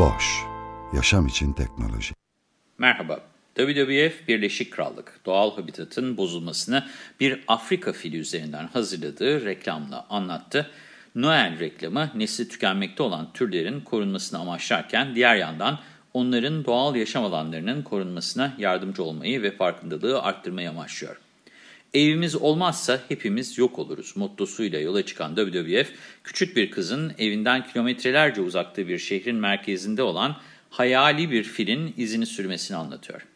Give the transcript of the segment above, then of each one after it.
Boş, yaşam için teknoloji. Merhaba, WWF Birleşik Krallık, doğal habitatın bozulmasını bir Afrika fili üzerinden hazırladığı reklamla anlattı. Noel reklamı nesli tükenmekte olan türlerin korunmasını amaçlarken diğer yandan onların doğal yaşam alanlarının korunmasına yardımcı olmayı ve farkındalığı arttırmayı amaçlıyor. Evimiz olmazsa hepimiz yok oluruz mottosuyla yola çıkan WWF, küçük bir kızın evinden kilometrelerce uzakta bir şehrin merkezinde olan hayali bir filin izini sürmesini anlatıyor.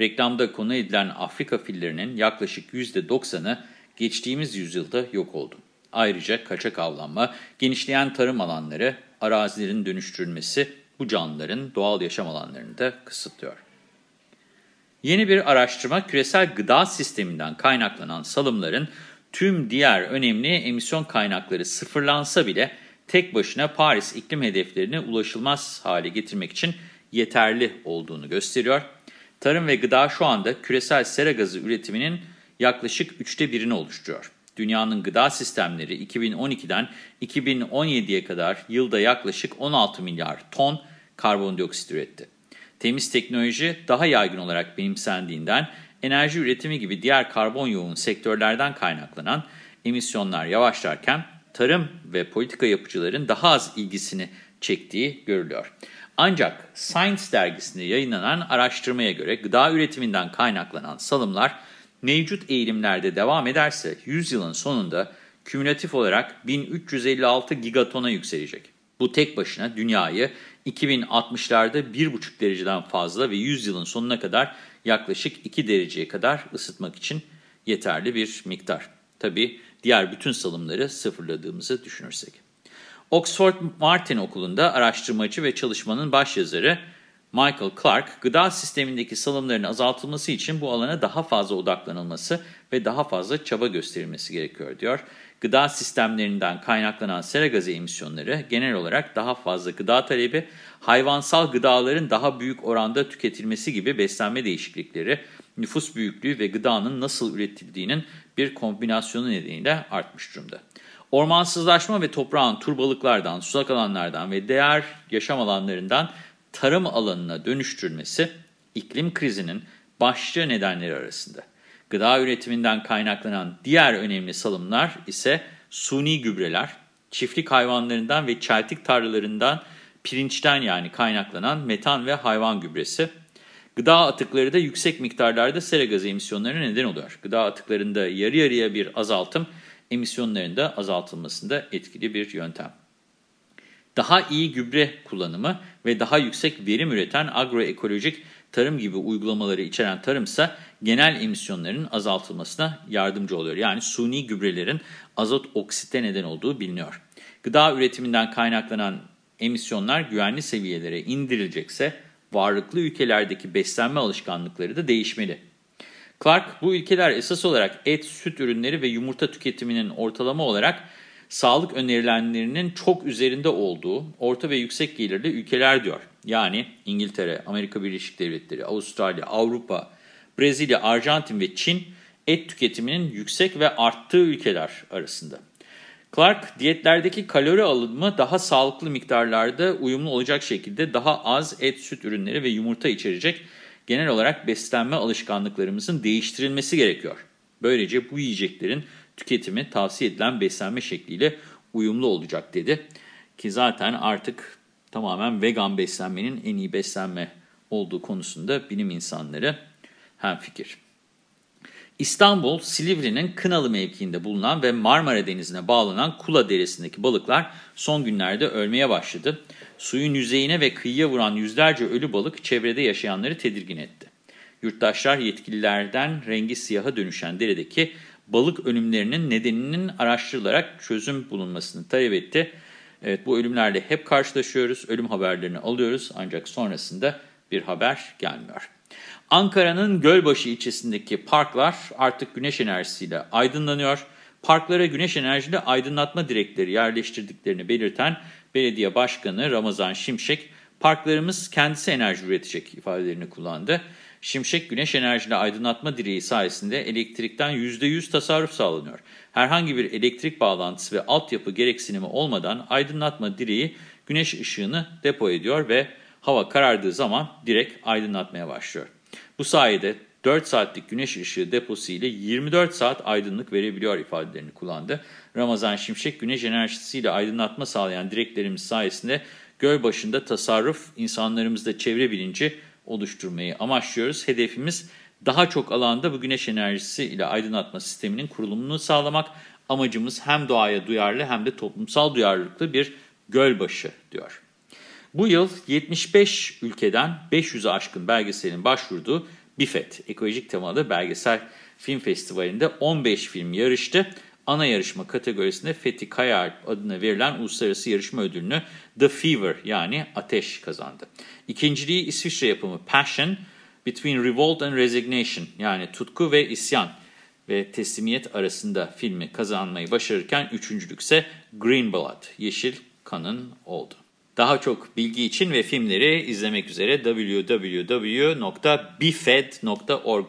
Reklamda konu edilen Afrika fillerinin yaklaşık %90'ı geçtiğimiz yüzyılda yok oldu. Ayrıca kaçak avlanma, genişleyen tarım alanları, arazilerin dönüştürülmesi bu canlıların doğal yaşam alanlarını da kısıtlıyor. Yeni bir araştırma küresel gıda sisteminden kaynaklanan salımların tüm diğer önemli emisyon kaynakları sıfırlansa bile tek başına Paris iklim hedeflerine ulaşılmaz hale getirmek için yeterli olduğunu gösteriyor. Tarım ve gıda şu anda küresel sera gazı üretiminin yaklaşık üçte birini oluşturuyor. Dünyanın gıda sistemleri 2012'den 2017'ye kadar yılda yaklaşık 16 milyar ton karbondioksit üretti. Temiz teknoloji daha yaygın olarak benimsendiğinden enerji üretimi gibi diğer karbon yoğun sektörlerden kaynaklanan emisyonlar yavaşlarken tarım ve politika yapıcıların daha az ilgisini çektiği görülüyor. Ancak Science dergisinde yayınlanan araştırmaya göre gıda üretiminden kaynaklanan salımlar mevcut eğilimlerde devam ederse 100 yılın sonunda kümülatif olarak 1356 gigatona yükselecek. Bu tek başına dünyayı 2060'larda 1,5 dereceden fazla ve 100 yılın sonuna kadar yaklaşık 2 dereceye kadar ısıtmak için yeterli bir miktar. Tabii diğer bütün salımları sıfırladığımızı düşünürsek. Oxford Martin Okulu'nda araştırmacı ve çalışmanın başyazarı Michael Clark, gıda sistemindeki salımların azaltılması için bu alana daha fazla odaklanılması ve daha fazla çaba gösterilmesi gerekiyor diyor. Gıda sistemlerinden kaynaklanan sera gazı emisyonları genel olarak daha fazla gıda talebi, hayvansal gıdaların daha büyük oranda tüketilmesi gibi beslenme değişiklikleri, nüfus büyüklüğü ve gıdanın nasıl üretildiğinin bir kombinasyonu nedeniyle artmış durumda. Ormansızlaşma ve toprağın turbalıklardan, sulak alanlardan ve diğer yaşam alanlarından tarım alanına dönüştürülmesi iklim krizinin başlıca nedenleri arasında. Gıda üretiminden kaynaklanan diğer önemli salımlar ise suni gübreler, çiftlik hayvanlarından ve çeltik tarlalarından pirinçten yani kaynaklanan metan ve hayvan gübresi. Gıda atıkları da yüksek miktarlarda sera gazı emisyonlarına neden oluyor. Gıda atıklarında yarı yarıya bir azaltım emisyonların da azaltılmasında etkili bir yöntem. Daha iyi gübre kullanımı ve daha yüksek verim üreten agroekolojik tarım gibi uygulamaları içeren tarımsa genel emisyonların azaltılmasına yardımcı oluyor. Yani suni gübrelerin azot oksite neden olduğu biliniyor. Gıda üretiminden kaynaklanan emisyonlar güvenli seviyelere indirilecekse varlıklı ülkelerdeki beslenme alışkanlıkları da değişmeli. Clark, bu ülkeler esas olarak et, süt ürünleri ve yumurta tüketiminin ortalama olarak sağlık önerilenlerinin çok üzerinde olduğu orta ve yüksek gelirli ülkeler diyor. Yani İngiltere, Amerika Birleşik Devletleri, Avustralya, Avrupa, Brezilya, Arjantin ve Çin et tüketiminin yüksek ve arttığı ülkeler arasında. Clark, diyetlerdeki kalori alımı daha sağlıklı miktarlarda uyumlu olacak şekilde daha az et, süt ürünleri ve yumurta içerecek genel olarak beslenme alışkanlıklarımızın değiştirilmesi gerekiyor. Böylece bu yiyeceklerin tüketimi tavsiye edilen beslenme şekliyle uyumlu olacak dedi. Ki zaten artık tamamen vegan beslenmenin en iyi beslenme olduğu konusunda bilim insanları hemfikir. İstanbul, Silivri'nin Kınalı mevkiinde bulunan ve Marmara Denizi'ne bağlanan Kula Deresi'ndeki balıklar son günlerde ölmeye başladı. Suyun yüzeyine ve kıyıya vuran yüzlerce ölü balık çevrede yaşayanları tedirgin etti. Yurttaşlar yetkililerden rengi siyaha dönüşen deredeki balık ölümlerinin nedeninin araştırılarak çözüm bulunmasını talep etti. Evet bu ölümlerle hep karşılaşıyoruz, ölüm haberlerini alıyoruz ancak sonrasında bir haber gelmiyor. Ankara'nın Gölbaşı ilçesindeki parklar artık güneş enerjisiyle aydınlanıyor. Parklara güneş enerjili aydınlatma direkleri yerleştirdiklerini belirten belediye başkanı Ramazan Şimşek, parklarımız kendisi enerji üretecek ifadelerini kullandı. Şimşek güneş enerjili aydınlatma direği sayesinde elektrikten %100 tasarruf sağlanıyor. Herhangi bir elektrik bağlantısı ve altyapı gereksinimi olmadan aydınlatma direği güneş ışığını depo ediyor ve hava karardığı zaman direkt aydınlatmaya başlıyor. Bu sayede 4 saatlik güneş ışığı deposu ile 24 saat aydınlık verebiliyor ifadelerini kullandı. Ramazan Şimşek güneş enerjisiyle aydınlatma sağlayan direklerimiz sayesinde göl başında tasarruf, insanlarımızda çevre bilinci oluşturmayı amaçlıyoruz. Hedefimiz daha çok alanda bu güneş enerjisi ile aydınlatma sisteminin kurulumunu sağlamak. Amacımız hem doğaya duyarlı hem de toplumsal duyarlılıklı bir gölbaşı diyor. Bu yıl 75 ülkeden 500'e aşkın belgeselin başvurduğu BİFET, ekolojik temalı belgesel film festivalinde 15 film yarıştı. Ana yarışma kategorisinde Fethi Kayaalp adına verilen uluslararası yarışma ödülünü The Fever yani Ateş kazandı. İkinciliği İsviçre yapımı Passion, Between Revolt and Resignation yani tutku ve isyan ve teslimiyet arasında filmi kazanmayı başarırken üçüncülükse Green Blood, Yeşil Kanın oldu. Daha çok bilgi için ve filmleri izlemek üzere www.bifed.org